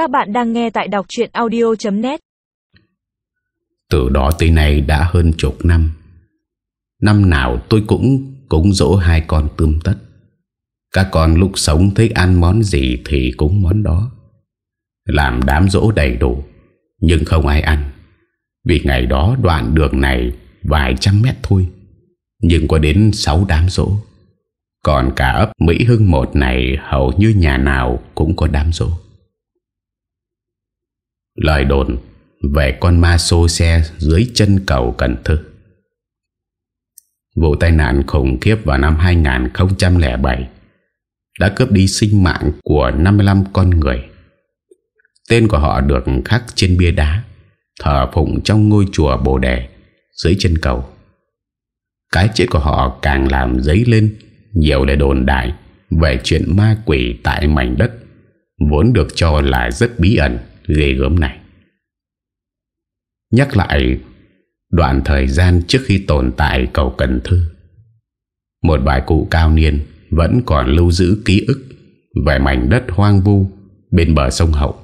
Các bạn đang nghe tại đọc chuyện audio.net Từ đó tới nay đã hơn chục năm. Năm nào tôi cũng cúng dỗ hai con tươm tất. Các con lúc sống thích ăn món gì thì cúng món đó. Làm đám dỗ đầy đủ, Nhưng không ai ăn. Vì ngày đó đoạn đường này vài trăm mét thôi, Nhưng có đến sáu đám dỗ. Còn cả ấp Mỹ Hưng một này hầu như nhà nào cũng có đám dỗ. Lời đồn về con ma xô xe dưới chân cầu Cần Thơ. Vụ tai nạn khủng khiếp vào năm 2007 đã cướp đi sinh mạng của 55 con người. Tên của họ được khắc trên bia đá, thờ phụng trong ngôi chùa Bồ Đề dưới chân cầu. Cái chết của họ càng làm dấy lên nhiều lời đồn đại về chuyện ma quỷ tại mảnh đất vốn được cho là rất bí ẩn ghê gớm này. Nhắc lại đoạn thời gian trước khi tồn tại cầu Cần Thư. Một bài cụ cao niên vẫn còn lưu giữ ký ức về mảnh đất hoang vu bên bờ sông Hậu.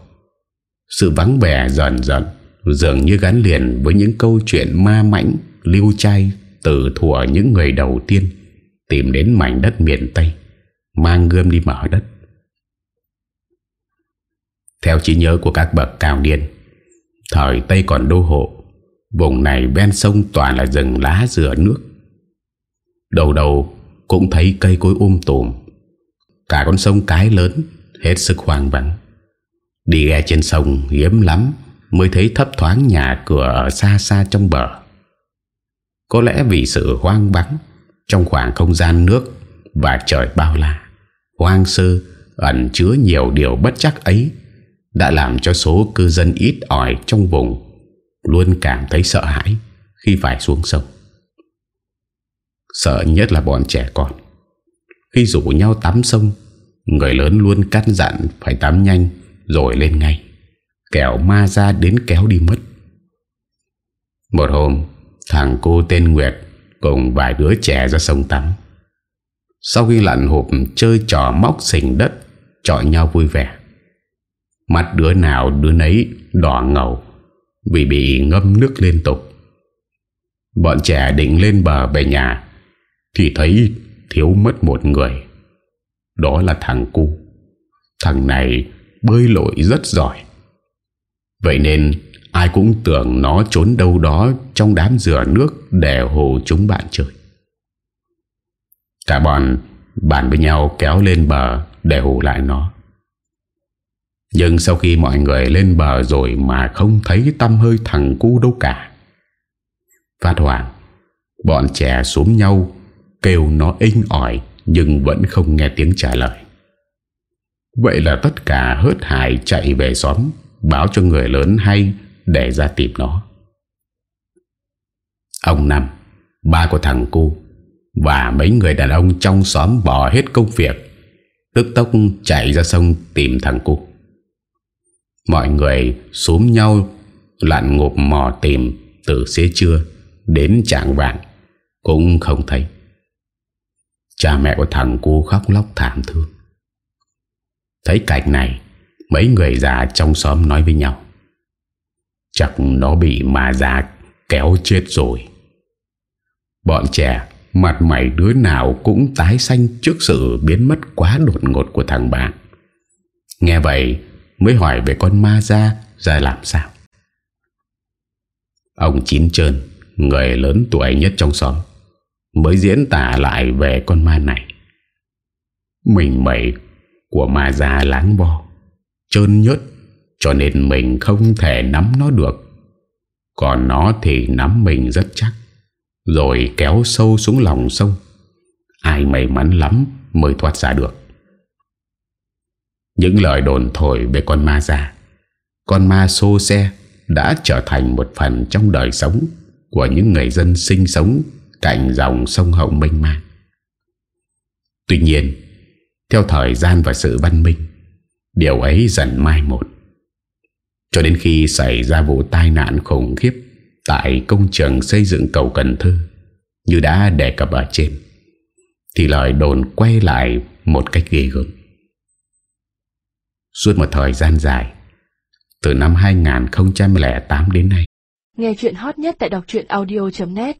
Sự vắng vẻ dần dần dường như gắn liền với những câu chuyện ma mãnh, lưu trai từ thuở những người đầu tiên tìm đến mảnh đất miền Tây, mang gươm đi mở đất. Theo trí nhớ của các bậc cao niên. Thời Tây còn đô hộ, Vùng này ven sông toàn là rừng lá dừa nước. Đầu đầu cũng thấy cây cối um tùm, Cả con sông cái lớn, Hết sức hoang vắng. Đi ghe trên sông hiếm lắm Mới thấy thấp thoáng nhà cửa ở xa xa trong bờ. Có lẽ vì sự hoang vắng Trong khoảng không gian nước Và trời bao la, Hoang sơ ẩn chứa nhiều điều bất chắc ấy đã làm cho số cư dân ít ỏi trong vùng luôn cảm thấy sợ hãi khi phải xuống sông. Sợ nhất là bọn trẻ con. Khi rủ nhau tắm sông, người lớn luôn cắt dặn phải tắm nhanh rồi lên ngay. Kẻo ma ra đến kéo đi mất. Một hôm, thằng cô tên Nguyệt cùng vài đứa trẻ ra sông tắm. Sau khi lặn hộp chơi trò móc sình đất, chọn nhau vui vẻ. Mắt đứa nào đứa nấy đỏ ngầu, Vì bị ngâm nước liên tục. Bọn trẻ định lên bờ về nhà, Thì thấy thiếu mất một người. Đó là thằng cu. Thằng này bơi lội rất giỏi. Vậy nên ai cũng tưởng nó trốn đâu đó Trong đám rửa nước để hồ chúng bạn chơi. Cả bọn bàn với nhau kéo lên bờ để hù lại nó nhưng sau khi mọi người lên bờ rồi mà không thấy tâm hơi thằng cu đâu cả. Phát hoàng, bọn trẻ xuống nhau, kêu nó inh ỏi nhưng vẫn không nghe tiếng trả lời. Vậy là tất cả hớt hải chạy về xóm, báo cho người lớn hay để ra tìm nó. Ông Năm, ba của thằng cu và mấy người đàn ông trong xóm bỏ hết công việc, tức tốc chạy ra sông tìm thằng cu. Mọi người xúm nhau lặn ngụp mò tìm từ xế trưa đến trạng vạn cũng không thấy. Cha mẹ của thằng cu khóc lóc thảm thương. Thấy cảnh này, mấy người già trong xóm nói với nhau. Chắc nó bị mà già kéo chết rồi. Bọn trẻ, mặt mày đứa nào cũng tái xanh trước sự biến mất quá đột ngột của thằng bạn. Nghe vậy, Mới hỏi về con ma ra Ra làm sao? Ông Chín Trơn, Người lớn tuổi nhất trong xóm, Mới diễn tả lại về con ma này. Mình mẩy Của ma già láng bo, Trơn nhất Cho nên mình không thể nắm nó được. Còn nó thì nắm mình rất chắc, Rồi kéo sâu xuống lòng sông. Ai may mắn lắm Mới thoát ra được những lời đồn thổi về con ma già. Con ma xô xe Đã trở thành một phần trong đời sống Của những người dân sinh sống Cạnh dòng sông Hậu mênh mang. Tuy nhiên, Theo thời gian và sự văn minh, Điều ấy dần mai một. Cho đến khi xảy ra vụ tai nạn khủng khiếp Tại công trường xây dựng cầu Cần Thơ Như đã đề cập ở trên, Thì lời đồn quay lại một cách ghê gớm. Suốt một thời gian dài, từ năm 2008 đến nay. Nghe chuyện hot nhất tại đọc audio.net